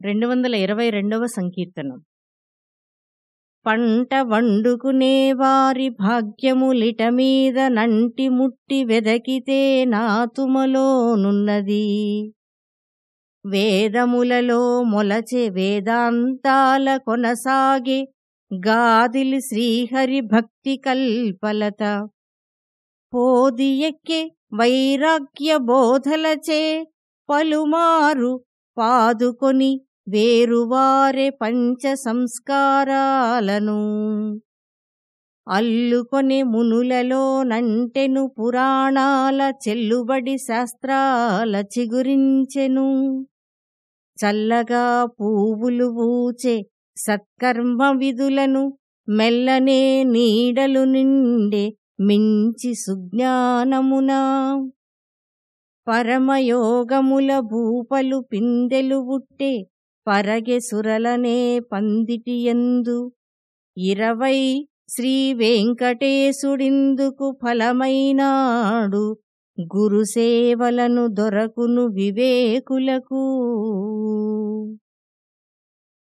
రెండు వందల ఇరవై రెండవ సంకీర్తనం. పంట వండుకునే వారి భాగ్యములిట మీద నంటి ముట్టి వెదకితే నాతుమలోనున్నది వేదములలో మొలచే వేదాంతాల కొనసాగే గాదిలి శ్రీహరి భక్తి కల్పలత. పోది ఎక్కే వైరాగ్య బోధలచే పలుమారు పాదుకొని వేరువారే పంచ సంస్కారాలను అల్లుకొని మునులలో నంటెను పురాణాల చెల్లుబడి శాస్త్రాల చిగురించెను. చల్లగా పువ్వులు ఊచే సత్కర్మ విధులను మెల్లనే నీడలు నిండే మించి సుజ్ఞానమునా. పరమయోగముల భూపలు పిందెలు ఉట్టే పరగెసురలనే పందిటియందు ఇరవై శ్రీ వెంకటేశుడిందుకు ఫలమైనాడు. గురుసేవలను దొరకును వివేకులకు.